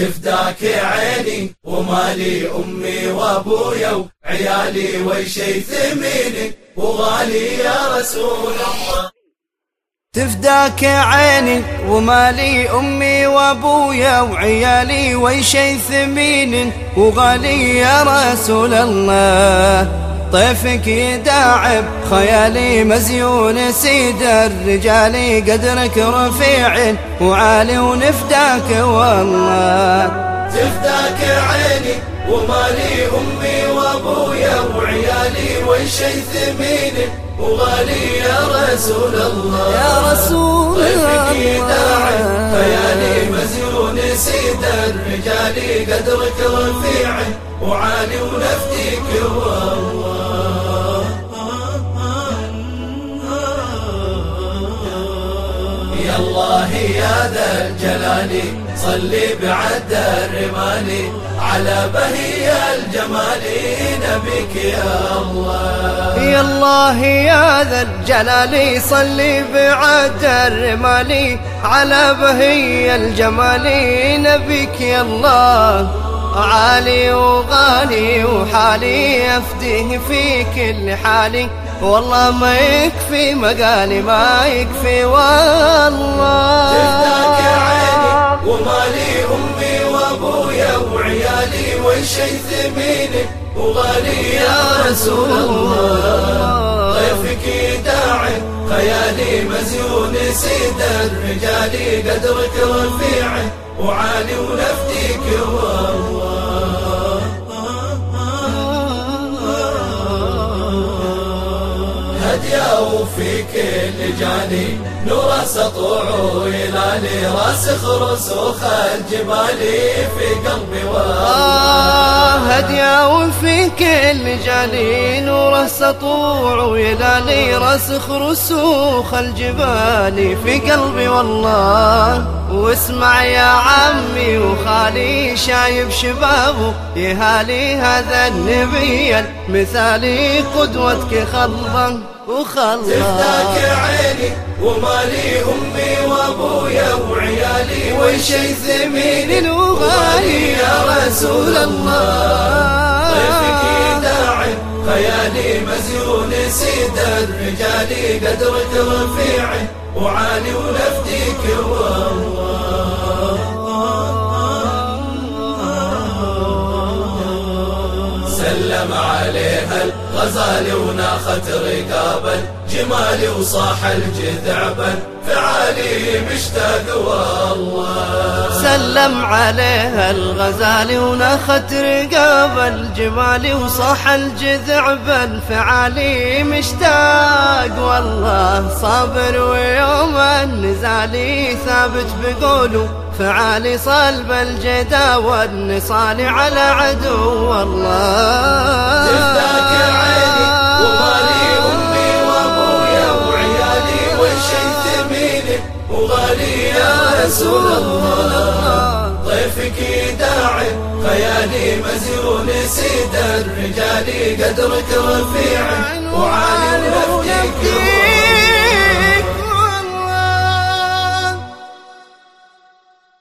تفداك عيني ومالي أمي وأبويا وعيالي وشي ثميني وغالي يا رسول الله. تفداك عيني ومالي أمي وأبويا وعيالي وشي ثمين وغالي يا رسول الله. طيفك يداعب خيالي مزيون سيد الرجال قدرك رفيع وعالي ونفداك والله. تفداك عيني ومالي أمي وأبويا وعيالي وشي ثمين وغالي يا رسول الله. يا رسول يداعب خيالي مزيون سيد الرجال قدرك رفيع وعالي ونفديك والله. الله يا ذا الجلال. صلي بعد الرمال. على بهي الجمال نبيك يا الله. يا الله يا ذا الجلال صلي بعد الرمال. على بهي الجمال نبيك يا الله. عالي وغالي وحالي أفديه في كل حالي والله ما يكفي مقالي ما يكفي والله. تفتاك عيني ومالي أمي وأبويا وعيالي والشي ثميني وغالي يا رسول الله. ضيفك داعي خيالي مزيون سيد الرجال قدرك رفيع وعالي ونفديك والله هديا في كل جاني. نور سطوع ويلالي راسخ رسوخ الجبال في قلبي آه وفي كل جالي نور سطوع ويلالي رسخ رسوخ الجبال في قلبي والله. واسمع يا عمي وخالي شايب شبابه يهالي هذا النبي المثالي قدوتك خلصا وخلص تفتاك عيني ومالي أمي وأبويا وعيالي وشي ثمين وغالي يا رسول الله. طيفك داعي خيالي مزيون سيد الرجال قدرك رفيع وعالي ونفديك والله. سلم عليها الغزال وناخت رقابا جمالي وصاح الجذعبا فعالي مشتاق والله. سلم عليها الغزال وناخت رقاب الجمال وصاح الجذع بالفعالي مشتاق والله. صابر ويوم النزال ثابت بقوله فعالي صلب الجدا والنصال على عدو الله تفتاك رسول الله. ضيفك داعي خيالي مزيون سيد الرجال قدرك رفيع وعالي